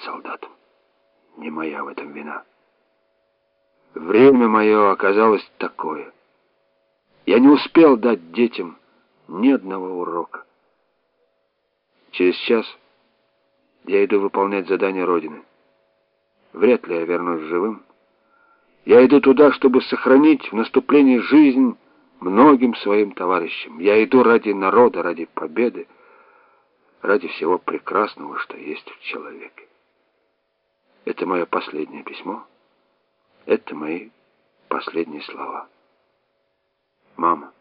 солдатом. Не моя в этом вина. Время мое оказалось такое. Я не успел дать детям ни одного урока. Через час я иду выполнять задание Родины. Вряд ли я вернусь живым. Я иду туда, чтобы сохранить в наступлении жизнь многим своим товарищам. Я иду ради народа, ради победы, ради всего прекрасного, что есть в человеке. Это мое последнее письмо. Это мои последние слова. Мама,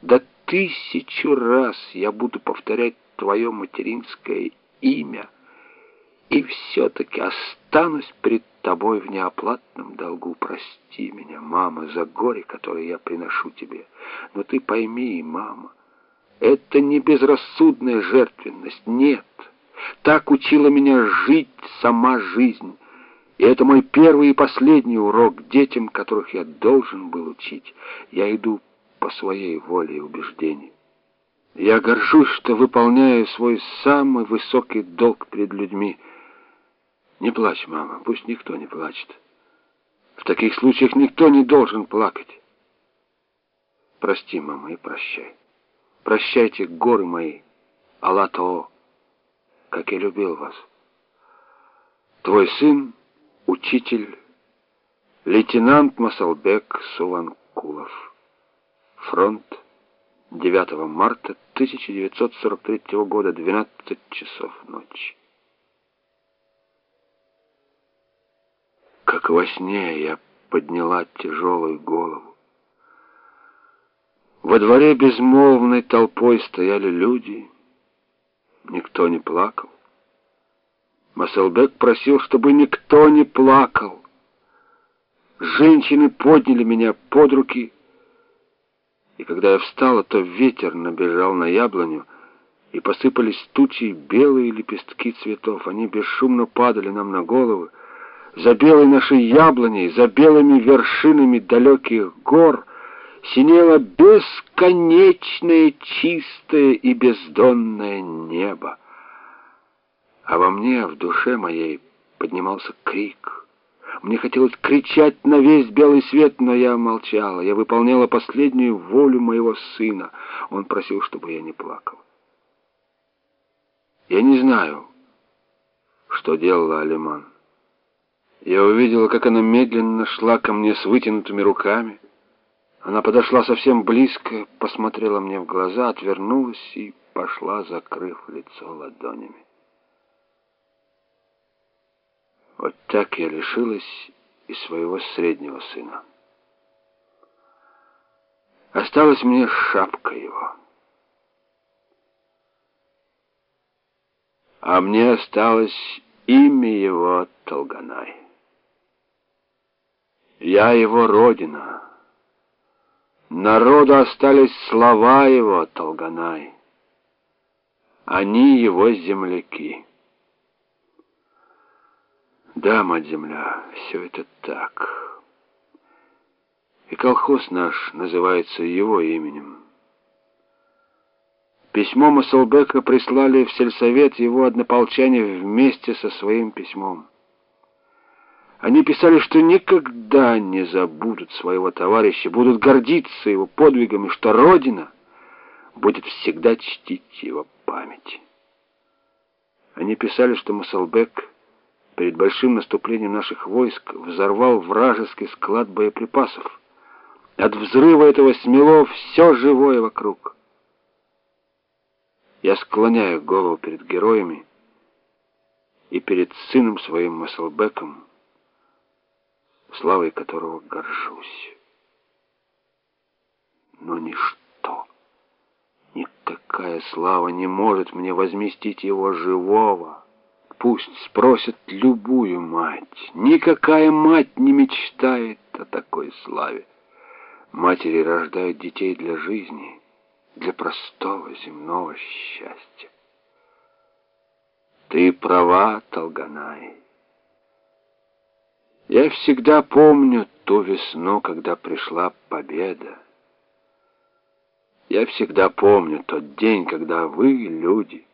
да тысячу раз я буду повторять твое материнское имя, и все-таки останусь пред тобой в неоплатном долгу. Прости меня, мама, за горе, которое я приношу тебе. Но ты пойми, мама, это не безрассудная жертвенность, нет. Так учила меня жить сама жизнь. И это мой первый и последний урок детям, которых я должен был учить. Я иду по своей воле и убеждению. Я горжусь, что выполняю свой самый высокий долг перед людьми. Не плачь, мама, пусть никто не плачет. В таких случаях никто не должен плакать. Прости, мама, и прощай. Прощайте, горы мои, Аллато, как я любил вас. Твой сын, учитель, лейтенант Масалбек Суванкулов. Фронт, 9 марта 1943 года, 12 часов ночи. Как во сне я подняла тяжелую голову. Во дворе безмолвной толпой стояли люди. Никто не плакал. Маселбек просил, чтобы никто не плакал. Женщины подняли меня под руки, и когда я встала, то ветер набежал на яблоню, и посыпались тучи белые лепестки цветов. Они бесшумно падали нам на головы. За белой нашей яблоней, за белыми вершинами далеких гор синело бесконечное чистое и бездонное небо. А во мне, в душе моей, поднимался крик — мне хотелось кричать на весь белый свет, но я молчала. Я выполняла последнюю волю моего сына. Он просил, чтобы я не плакал. Я не знаю, что делала Алиман. Я увидела, как она медленно шла ко мне с вытянутыми руками. Она подошла совсем близко, посмотрела мне в глаза, отвернулась и пошла, закрыв лицо ладонями. Вот так я лишилась и своего среднего сына. Осталась мне шапка его. А мне осталось имя его Толганай. Я его родина. Народу остались слова его Толганай. Они его земляки. Да, мать-земля, все это так. И колхоз наш называется его именем. Письмо Масалбека прислали в сельсовет его однополчане вместе со своим письмом. Они писали, что никогда не забудут своего товарища, будут гордиться его подвигами, что Родина будет всегда чтить его память. Они писали, что Масалбек перед большим наступлением наших войск взорвал вражеский склад боеприпасов. От взрыва этого смело все живое вокруг. Я склоняю голову перед героями и перед сыном своим Маслбеком, славой которого горжусь. Но ничто, никакая слава не может мне возместить его живого, Пусть спросят любую мать. Никакая мать не мечтает о такой славе. Матери рождают детей для жизни, для простого земного счастья. Ты права, Толганай. Я всегда помню ту весну, когда пришла победа. Я всегда помню тот день, когда вы, люди,